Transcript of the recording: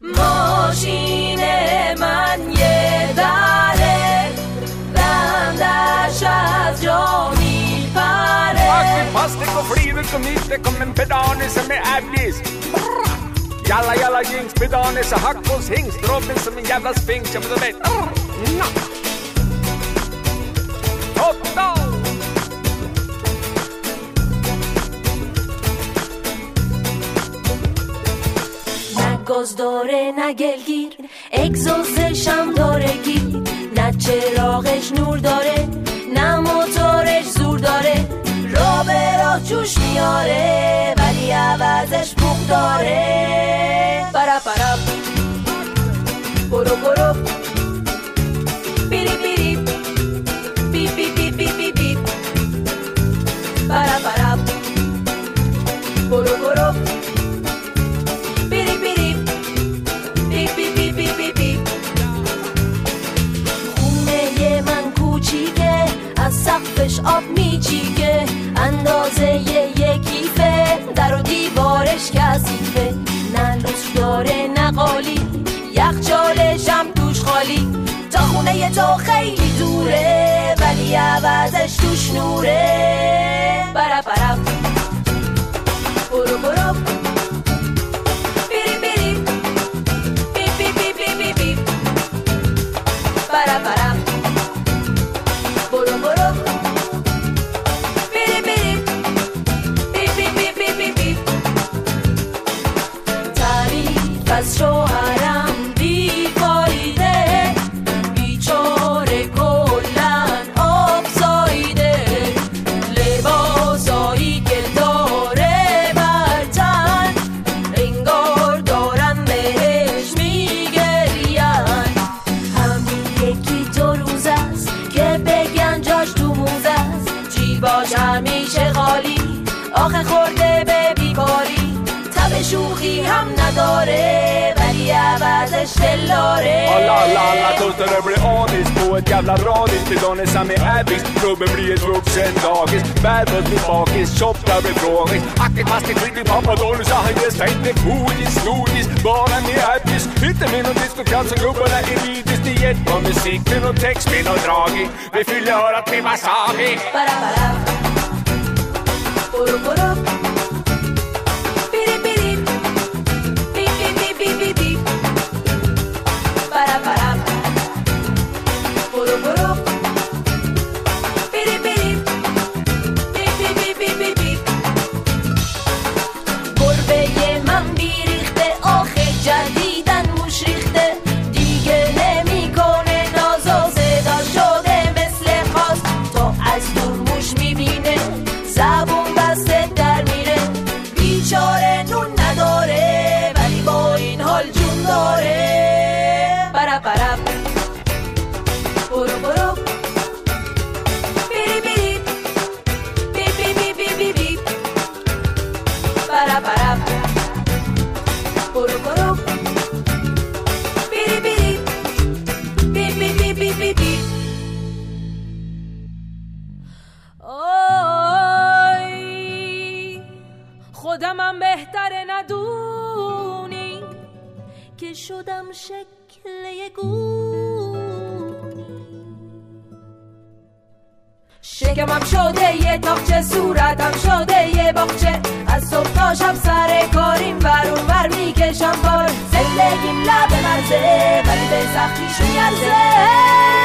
ماشین من یه دره رندش از جا میپره Plastik och flyger som inte kom en pedane som är avis Jalla jalla jinx, pedane så hack hos hingst Robin som en jävla sphinx, jag vet Åtta! گاز داره نه گلگیر اگزوزش هم داره گیر. نه چراغش نور داره نه موتورش زور داره. را به راه جوش میاره ولی عوضش بوق داره. برا برا. سقفش آب میچیکه اندازه یکیفه در و دیوارش کثیفه. نه لوس داره نه قالی. یخچالش هم توش خالی. تا خونه تو خیلی دوره ولی عوضش توش نوره. برا برا. برو برو. las تب شوخی هم نداره ولی عوضش دل داره Alla, alla, alla torstar det blir anis på ett jävla radis Pedane som är avis, gubben blir ett vuxen dagis Bärbus blir bakis, tjoppar blir frågis Aktigt mastigt skicklig pappadoll så han ger sig inte godis, godis Bara med happis, inte med någon discokant som gubbarna är vidis Det är ett musik med någon text, med någon drag i Vi fyller örat med wasabi برا برا برو برو بیری برو برو بیری بیری بی بی بی بی بی بهتره ندونی که شدم شکل یه شکمم شده یه تاقچه صورتم شده یه باغچه. از صبح تا شب سر کاریم זה, ואני באזרח מישהו יעשה